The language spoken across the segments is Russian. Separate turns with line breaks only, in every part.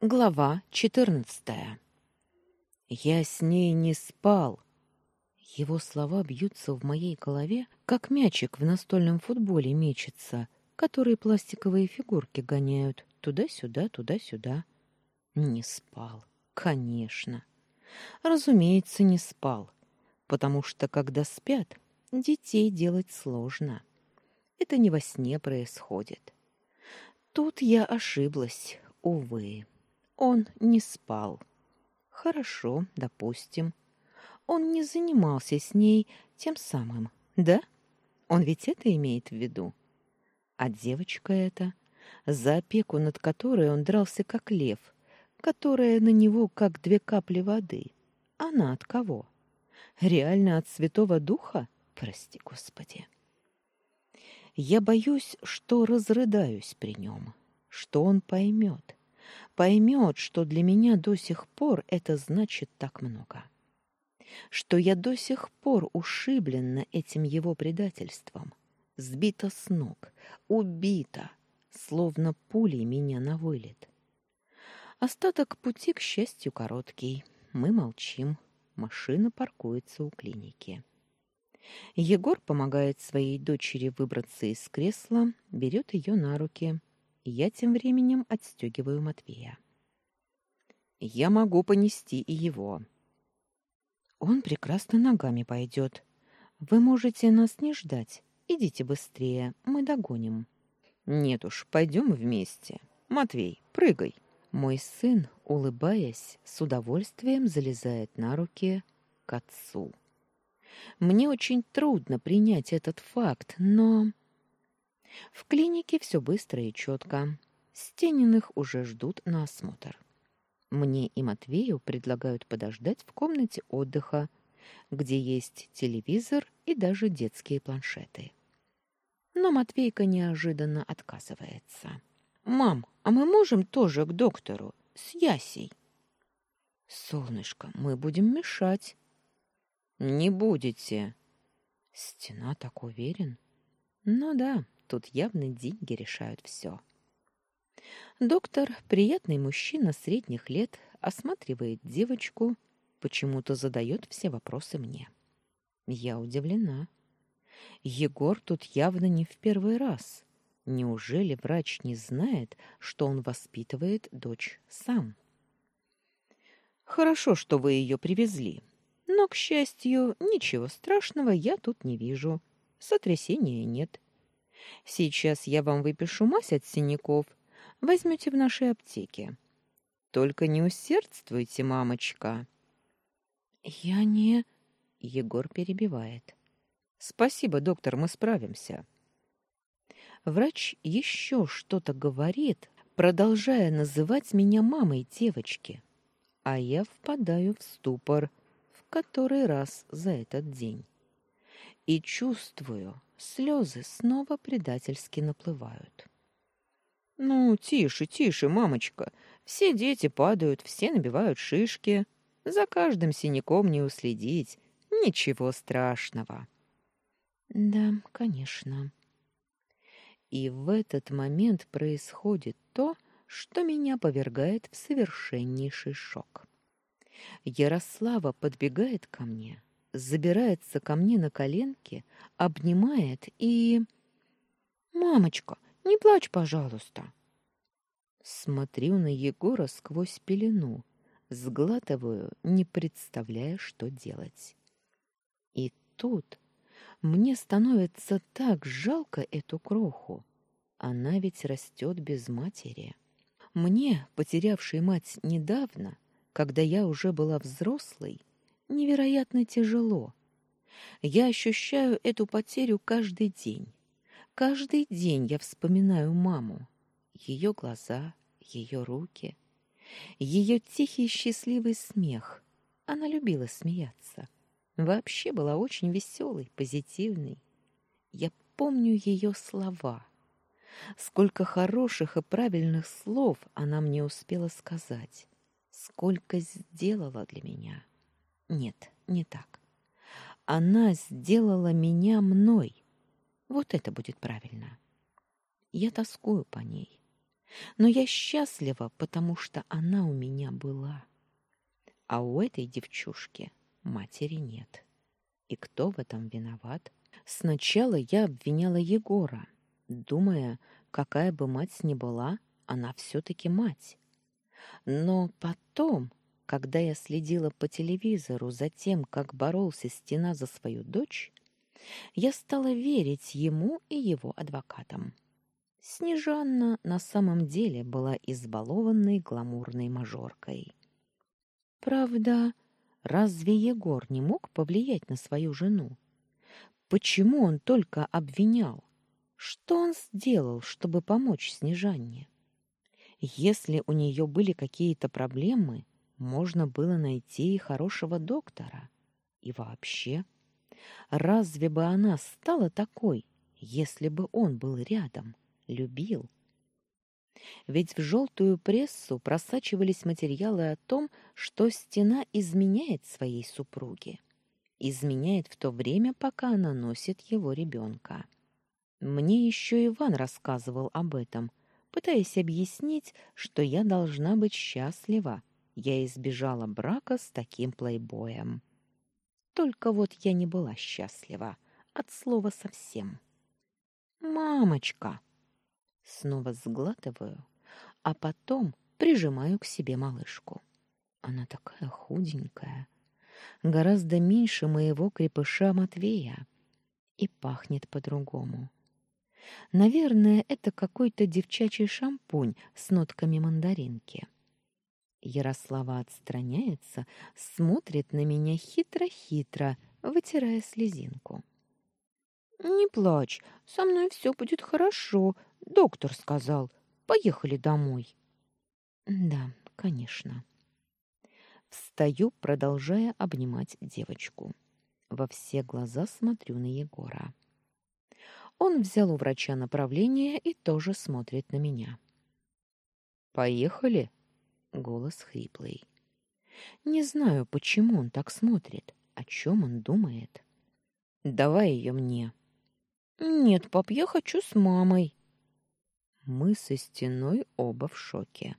Глава четырнадцатая. Я с ней не спал. Его слова бьются в моей голове, как мячик в настольном футболе мечется, который пластиковые фигурки гоняют туда-сюда, туда-сюда. Не спал, конечно. Разумеется, не спал, потому что когда спят, детей делать сложно. Это не во сне происходит. Тут я ошиблась, увы. Он не спал. Хорошо, допустим. Он не занимался с ней тем самым, да? Он ведь это имеет в виду. А девочка эта, за опеку над которой он дрался как лев, которая на него как две капли воды. Она от кого? Реально от Святого Духа? Прости, Господи. Я боюсь, что разрыдаюсь при нем, что он поймет, поймет, что для меня до сих пор это значит так много. Что я до сих пор ушиблена этим его предательством, сбита с ног, убита, словно пулей меня на вылет. Остаток пути, к счастью, короткий. Мы молчим. Машина паркуется у клиники. Егор помогает своей дочери выбраться из кресла, берет ее на руки, я тем временем отстегиваю Матвея. Я могу понести и его. Он прекрасно ногами пойдет. Вы можете нас не ждать. Идите быстрее, мы догоним. Нет уж, пойдем вместе. Матвей, прыгай. Мой сын, улыбаясь, с удовольствием залезает на руки к отцу. Мне очень трудно принять этот факт, но в клинике все быстро и четко. Стениных уже ждут на осмотр. Мне и Матвею предлагают подождать в комнате отдыха, где есть телевизор и даже детские планшеты. Но Матвейка неожиданно отказывается. «Мам, а мы можем тоже к доктору? С Ясей?» «Солнышко, мы будем мешать». «Не будете». Стена так уверен. «Ну да, Тут явно деньги решают все. Доктор, приятный мужчина средних лет, осматривает девочку, почему-то задает все вопросы мне. Я удивлена. Егор тут явно не в первый раз. Неужели врач не знает, что он воспитывает дочь сам? Хорошо, что вы ее привезли. Но, к счастью, ничего страшного я тут не вижу. Сотрясения нет. Сейчас я вам выпишу мазь от синяков. Возьмете в нашей аптеке. Только не усердствуйте, мамочка. Я не... Егор перебивает. Спасибо, доктор, мы справимся. Врач еще что-то говорит, продолжая называть меня мамой девочки. А я впадаю в ступор в который раз за этот день. И чувствую, Слезы снова предательски наплывают. Ну, тише, тише, мамочка. Все дети падают, все набивают шишки. За каждым синяком не уследить. Ничего страшного. Да, конечно. И в этот момент происходит то, что меня повергает в совершеннейший шок. Ярослава подбегает ко мне, забирается ко мне на коленки, обнимает и... «Мамочка, не плачь, пожалуйста!» Смотрю на Егора сквозь пелену, сглатываю, не представляя, что делать. И тут мне становится так жалко эту кроху. Она ведь растет без матери. Мне, потерявшей мать недавно, когда я уже была взрослой, невероятно тяжело. Я ощущаю эту потерю каждый день. Каждый день я вспоминаю маму, ее глаза, ее руки, ее тихий счастливый смех. Она любила смеяться. Вообще была очень веселой, позитивной. Я помню ее слова. Сколько хороших и правильных слов она мне успела сказать. Сколько сделала для меня. Нет, не так. Она сделала меня мной. Вот это будет правильно. Я тоскую по ней. Но я счастлива, потому что она у меня была. А у этой девчушки матери нет. И кто в этом виноват? Сначала я обвиняла Егора, думая, какая бы мать ни была, она все-таки мать. Но потом, когда я следила по телевизору за тем, как боролся Стена за свою дочь, я стала верить ему и его адвокатам. Снежанна на самом деле была избалованной гламурной мажоркой. Правда, разве Егор не мог повлиять на свою жену? Почему он только обвинял? Что он сделал, чтобы помочь Снежанне? Если у нее были какие-то проблемы, можно было найти и хорошего доктора. И вообще, разве бы она стала такой, если бы он был рядом, любил? Ведь в желтую прессу просачивались материалы о том, что стена изменяет своей супруге изменяет в то время, пока она носит его ребенка. Мне еще Иван рассказывал об этом, пытаясь объяснить, что я должна быть счастлива. Я избежала брака с таким плейбоем. Только вот я не была счастлива от слова совсем. Мамочка. Снова сглатываю, а потом прижимаю к себе малышку. Она такая худенькая, гораздо меньше моего крепыша Матвея и пахнет по-другому. Наверное, это какой-то девчачий шампунь с нотками мандаринки. Ярослава отстраняется, смотрит на меня хитро-хитро, вытирая слезинку. «Не плачь, со мной все будет хорошо, доктор сказал. Поехали домой». «Да, конечно». Встаю, продолжая обнимать девочку. Во все глаза смотрю на Егора. Он взял у врача направление и тоже смотрит на меня. «Поехали?» — голос хриплый. Не знаю, почему он так смотрит, о чем он думает. «Давай ее мне». «Нет, пап, я хочу с мамой». Мы со стеной оба в шоке.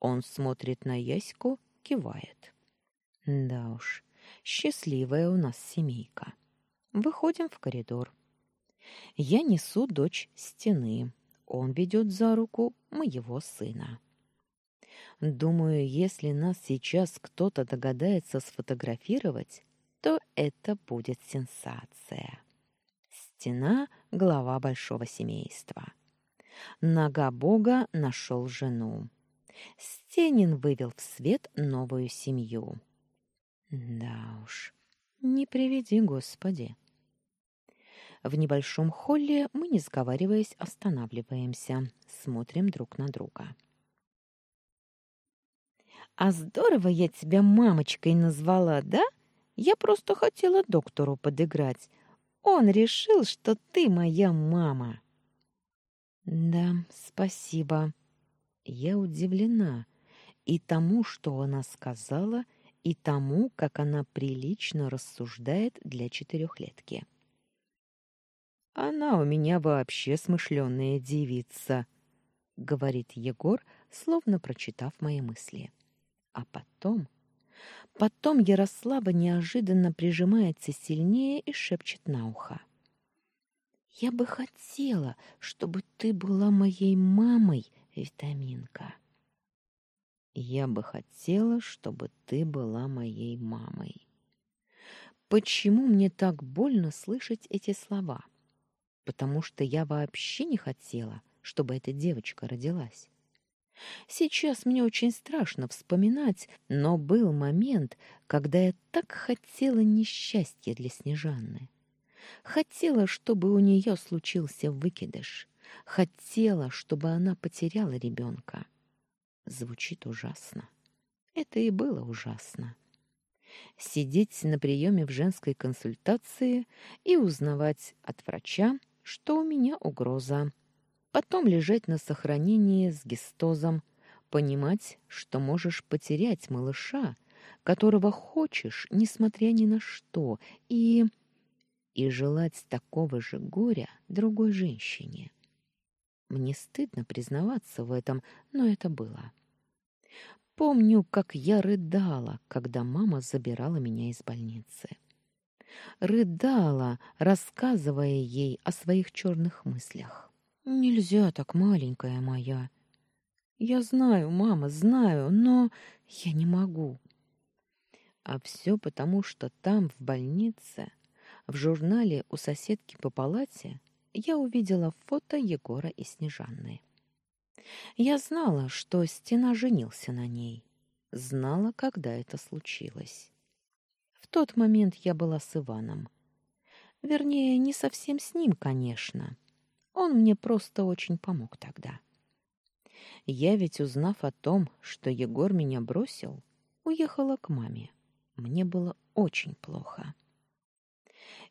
Он смотрит на Яську, кивает. Да уж, счастливая у нас семейка. Выходим в коридор. Я несу дочь стены. Он ведет за руку моего сына. Думаю, если нас сейчас кто-то догадается сфотографировать, то это будет сенсация. Стена — глава большого семейства. Нога Бога нашел жену. Стенин вывел в свет новую семью. Да уж, не приведи, Господи. В небольшом холле мы, не сговариваясь, останавливаемся, смотрим друг на друга. «А здорово я тебя мамочкой назвала, да? Я просто хотела доктору подыграть. Он решил, что ты моя мама». «Да, спасибо», я удивлена и тому, что она сказала, и тому, как она прилично рассуждает для четырехлетки. Она у меня вообще смышленая девица, говорит Егор, словно прочитав мои мысли. А потом, потом Ярослава неожиданно прижимается сильнее и шепчет на ухо: "Я бы хотела, чтобы ты была моей мамой Витаминка. Я бы хотела, чтобы ты была моей мамой. Почему мне так больно слышать эти слова? Потому что я вообще не хотела, чтобы эта девочка родилась. Сейчас мне очень страшно вспоминать, но был момент, когда я так хотела несчастья для Снежанны. Хотела, чтобы у нее случился выкидыш. Хотела, чтобы она потеряла ребенка. Звучит ужасно. Это и было ужасно. Сидеть на приеме в женской консультации и узнавать от врача, что у меня угроза. Потом лежать на сохранении с гистозом, понимать, что можешь потерять малыша, которого хочешь, несмотря ни на что, и и желать такого же горя другой женщине. Мне стыдно признаваться в этом, но это было. Помню, как я рыдала, когда мама забирала меня из больницы. Рыдала, рассказывая ей о своих черных мыслях. «Нельзя так, маленькая моя. Я знаю, мама, знаю, но я не могу». А все потому, что там, в больнице, в журнале у соседки по палате, я увидела фото Егора и Снежанны. Я знала, что Стена женился на ней. Знала, когда это случилось. В тот момент я была с Иваном. Вернее, не совсем с ним, конечно. Он мне просто очень помог тогда. Я ведь, узнав о том, что Егор меня бросил, уехала к маме. Мне было очень плохо.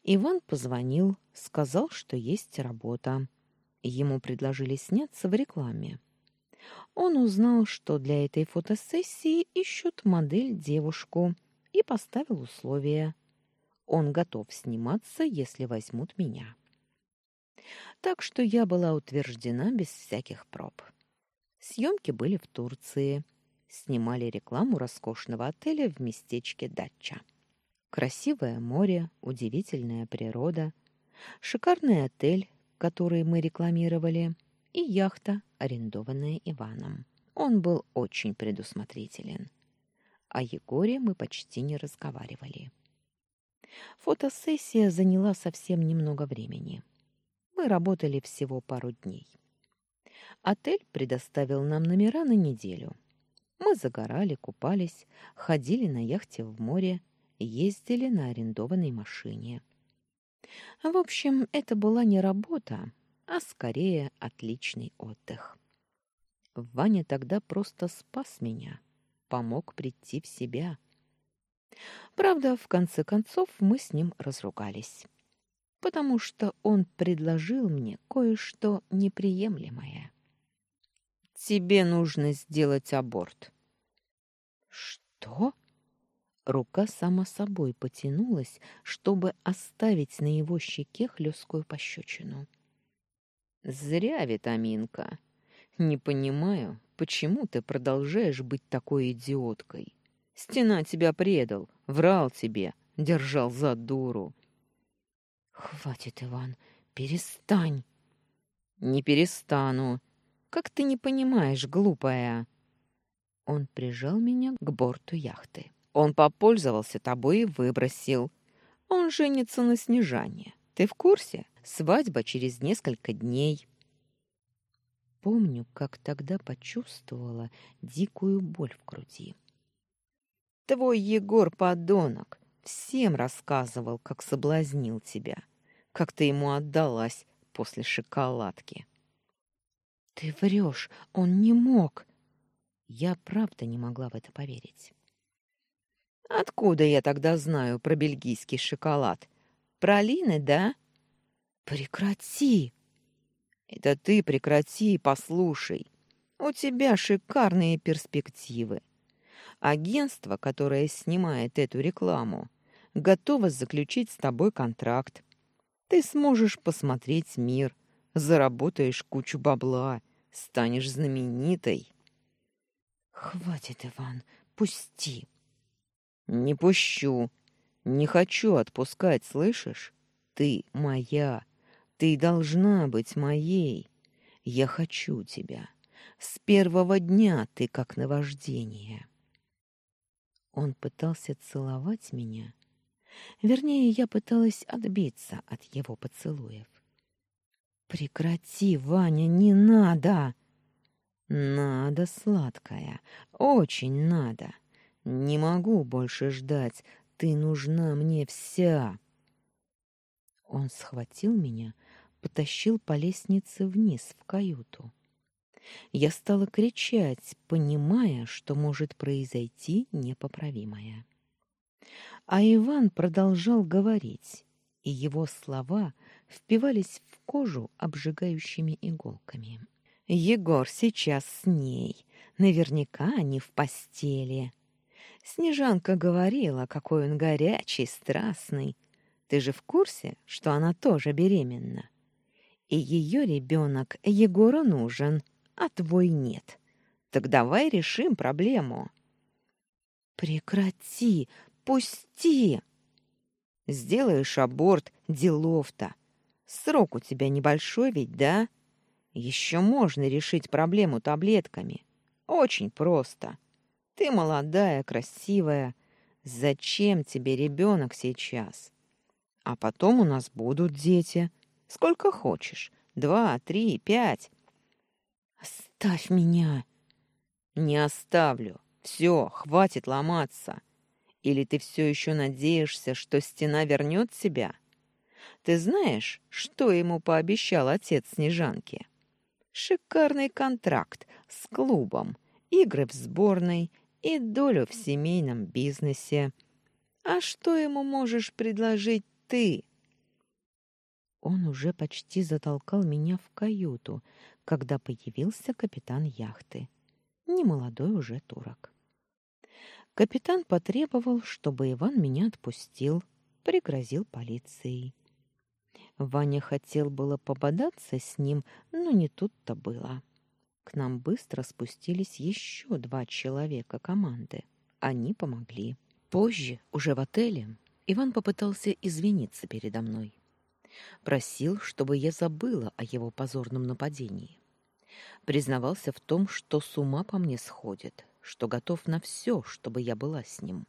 Иван позвонил, сказал, что есть работа. Ему предложили сняться в рекламе. Он узнал, что для этой фотосессии ищут модель-девушку, и поставил условия. Он готов сниматься, если возьмут меня. Так что я была утверждена без всяких проб. Съемки были в Турции. Снимали рекламу роскошного отеля в местечке Дача. Красивое море, удивительная природа, шикарный отель, который мы рекламировали, и яхта, арендованная Иваном. Он был очень предусмотрителен. О Егоре мы почти не разговаривали. Фотосессия заняла совсем немного времени. Мы работали всего пару дней. Отель предоставил нам номера на неделю. Мы загорали, купались, ходили на яхте в море, ездили на арендованной машине. В общем, это была не работа, а скорее отличный отдых. Ваня тогда просто спас меня, помог прийти в себя. Правда, в конце концов мы с ним разругались, потому что он предложил мне кое-что неприемлемое. «Тебе нужно сделать аборт». «Что?» Рука сама собой потянулась, чтобы оставить на его щеке хлесткую пощечину. «Зря, Витаминка. Не понимаю, почему ты продолжаешь быть такой идиоткой. Стена тебя предал, врал тебе, держал за дуру». «Хватит, Иван, перестань!» «Не перестану. Как ты не понимаешь, глупая?» Он прижал меня к борту яхты. Он попользовался тобой и выбросил. Он женится на Снежане. Ты в курсе? Свадьба через несколько дней. Помню, как тогда почувствовала дикую боль в груди. Твой Егор подонок всем рассказывал, как соблазнил тебя, как ты ему отдалась после шоколадки. Ты врешь, он не мог. Я правда не могла в это поверить. Откуда я тогда знаю про бельгийский шоколад? Про Лины, да? Прекрати. Это ты прекрати, послушай. У тебя шикарные перспективы. Агентство, которое снимает эту рекламу, готово заключить с тобой контракт. Ты сможешь посмотреть мир, заработаешь кучу бабла, станешь знаменитой. Хватит, Иван, пусти. Не пущу. Не хочу отпускать, слышишь? Ты моя. Ты должна быть моей. Я хочу тебя. С первого дня ты как наваждение. Он пытался целовать меня. Вернее, я пыталась отбиться от его поцелуев. Прекрати, Ваня, не надо. Надо, сладкая, очень надо. Не могу больше ждать. Ты нужна мне вся. Он схватил меня, потащил по лестнице вниз в каюту. Я стала кричать, понимая, что может произойти непоправимое. А Иван продолжал говорить, и его слова впивались в кожу обжигающими иголками. Егор сейчас с ней. Наверняка они в постели. Снежанка говорила, какой он горячий, страстный. Ты же в курсе, что она тоже беременна? И ее ребенок Егору нужен, а твой нет. Так давай решим проблему. Прекрати, пусти. Сделаешь аборт, делов-то. Срок у тебя небольшой ведь, да? Еще можно решить проблему таблетками. Очень просто. Ты молодая, красивая. Зачем тебе ребенок сейчас? А потом у нас будут дети. Сколько хочешь. Два, три, пять. Оставь меня. Не оставлю. Все, хватит ломаться. Или ты все еще надеешься, что стена вернет себя? Ты знаешь, что ему пообещал отец Снежанки? Шикарный контракт с клубом, игры в сборной и долю в семейном бизнесе. А что ему можешь предложить ты? Он уже почти затолкал меня в каюту, когда появился капитан яхты. Немолодой уже турок. Капитан потребовал, чтобы Иван меня отпустил, пригрозил полицией. Ваня хотел было пободаться с ним, но не тут-то было. К нам быстро спустились еще два человека команды. Они помогли. Позже, уже в отеле, Иван попытался извиниться передо мной. Просил, чтобы я забыла о его позорном нападении. Признавался в том, что с ума по мне сходит, что готов на все, чтобы я была с ним.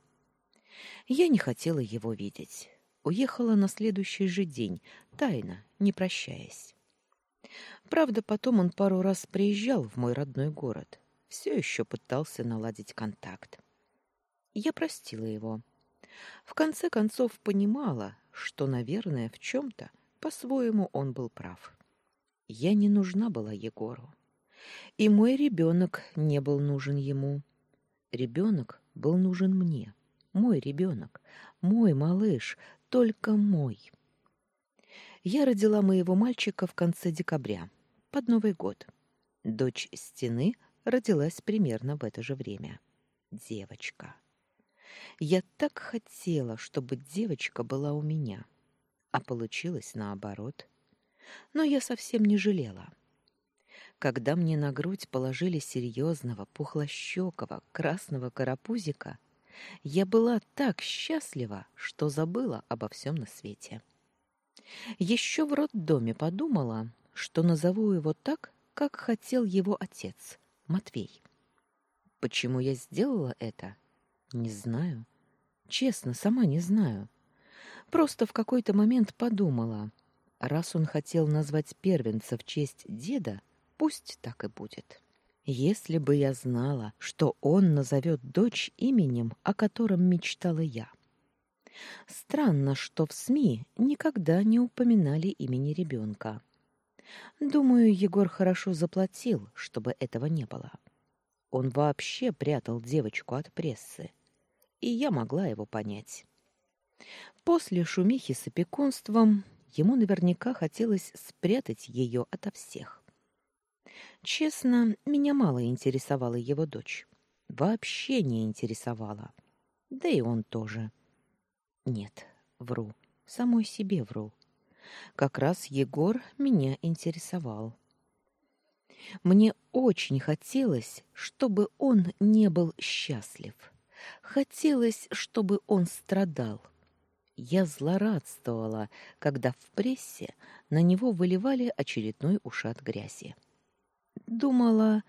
Я не хотела его видеть уехала на следующий же день, тайно, не прощаясь. Правда, потом он пару раз приезжал в мой родной город, все еще пытался наладить контакт. Я простила его. В конце концов понимала, что, наверное, в чем-то по-своему он был прав. Я не нужна была Егору. И мой ребенок не был нужен ему. Ребенок был нужен мне. Мой ребенок, мой малыш, только мой. Я родила моего мальчика в конце декабря, под Новый год. Дочь стены родилась примерно в это же время. Девочка. Я так хотела, чтобы девочка была у меня, а получилось наоборот. Но я совсем не жалела. Когда мне на грудь положили серьезного, пухлощекого, красного карапузика — я была так счастлива, что забыла обо всем на свете. Еще в роддоме подумала, что назову его так, как хотел его отец, Матвей. Почему я сделала это? Не знаю. Честно, сама не знаю. Просто в какой-то момент подумала, раз он хотел назвать первенца в честь деда, пусть так и будет. Если бы я знала, что он назовет дочь именем, о котором мечтала я. Странно, что в СМИ никогда не упоминали имени ребенка. Думаю, Егор хорошо заплатил, чтобы этого не было. Он вообще прятал девочку от прессы, и я могла его понять. После шумихи с опекунством ему наверняка хотелось спрятать ее ото всех. Честно, меня мало интересовала его дочь. Вообще не интересовала. Да и он тоже. Нет, вру. Самой себе вру. Как раз Егор меня интересовал. Мне очень хотелось, чтобы он не был счастлив. Хотелось, чтобы он страдал. Я злорадствовала, когда в прессе на него выливали очередной ушат грязи. Думала,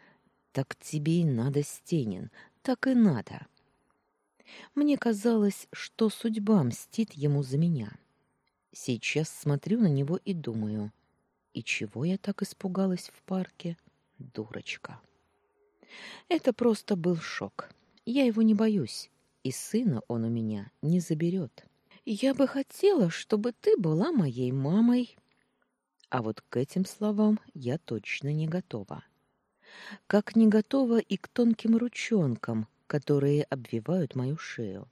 так тебе и надо, Стенин, так и надо. Мне казалось, что судьба мстит ему за меня. Сейчас смотрю на него и думаю, и чего я так испугалась в парке? Дурочка. Это просто был шок. Я его не боюсь, и сына он у меня не заберет. Я бы хотела, чтобы ты была моей мамой. А вот к этим словам я точно не готова как не готова и к тонким ручонкам, которые обвивают мою шею,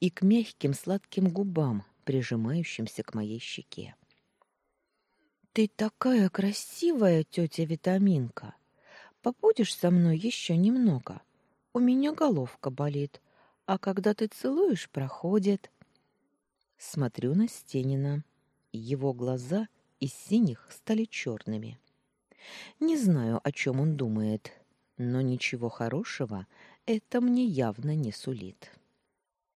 и к мягким сладким губам, прижимающимся к моей щеке. Ты такая красивая, тетя Витаминка. Побудешь со мной еще немного. У меня головка болит, а когда ты целуешь, проходит. Смотрю на Стенина. Его глаза из синих стали черными. Не знаю, о чем он думает, но ничего хорошего это мне явно не сулит.